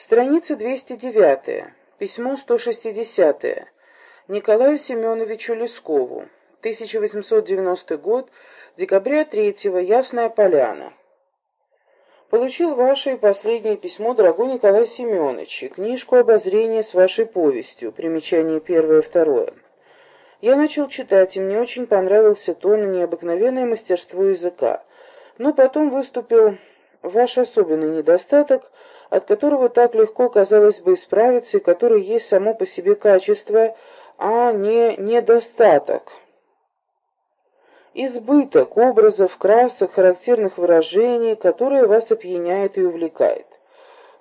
Страница 209. Письмо 160. Николаю Семеновичу Лескову. 1890 год. Декабря 3. Ясная Поляна. Получил ваше последнее письмо, дорогой Николай Семенович, и книжку обозрения с вашей повестью, примечание первое и второе. Я начал читать, и мне очень понравился тон и необыкновенное мастерство языка. Но потом выступил ваш особенный недостаток – от которого так легко, казалось бы, исправиться, и который есть само по себе качество, а не недостаток. Избыток образов, красок, характерных выражений, которые вас опьяняет и увлекает.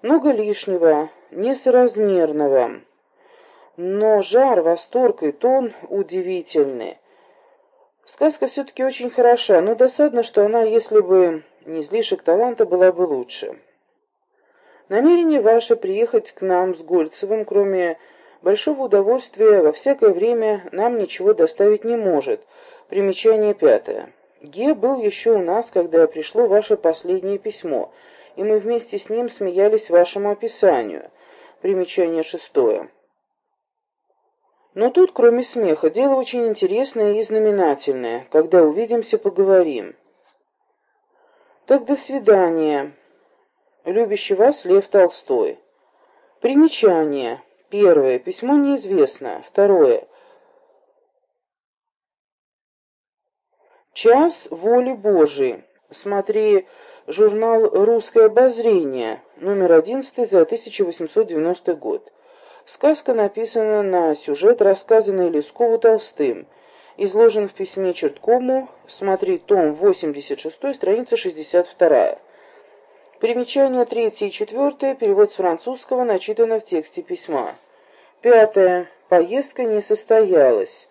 Много лишнего, несоразмерного, но жар, восторг и тон удивительны. Сказка все-таки очень хороша, но досадно, что она, если бы не излишек таланта, была бы лучше. Намерение ваше приехать к нам с Гольцевым, кроме большого удовольствия, во всякое время нам ничего доставить не может. Примечание пятое. Ге был еще у нас, когда пришло ваше последнее письмо, и мы вместе с ним смеялись вашему описанию. Примечание шестое. Но тут, кроме смеха, дело очень интересное и знаменательное. Когда увидимся, поговорим. Так, до свидания. Любящий вас Лев Толстой. Примечание. Первое. Письмо неизвестно. Второе. Час воли Божией. Смотри журнал «Русское обозрение», номер 11 за 1890 год. Сказка написана на сюжет, рассказанный Лескову Толстым. Изложен в письме Черткому. Смотри том 86, страница 62. Примечания третье и четвертое, перевод с французского, начитано в тексте письма. Пятое. Поездка не состоялась.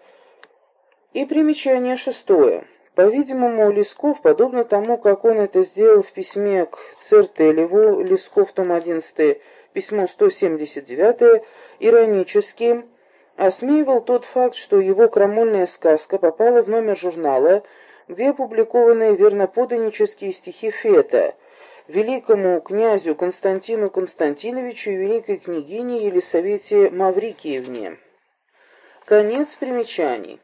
И примечание шестое. По-видимому, Лесков, подобно тому, как он это сделал в письме к Цертелеву, Лесков, том 11, письмо 179, иронически, осмеивал тот факт, что его крамольная сказка попала в номер журнала, где опубликованы верноподанические стихи Фета – великому князю Константину Константиновичу и великой княгине Елисавете Маврикиевне. Конец примечаний.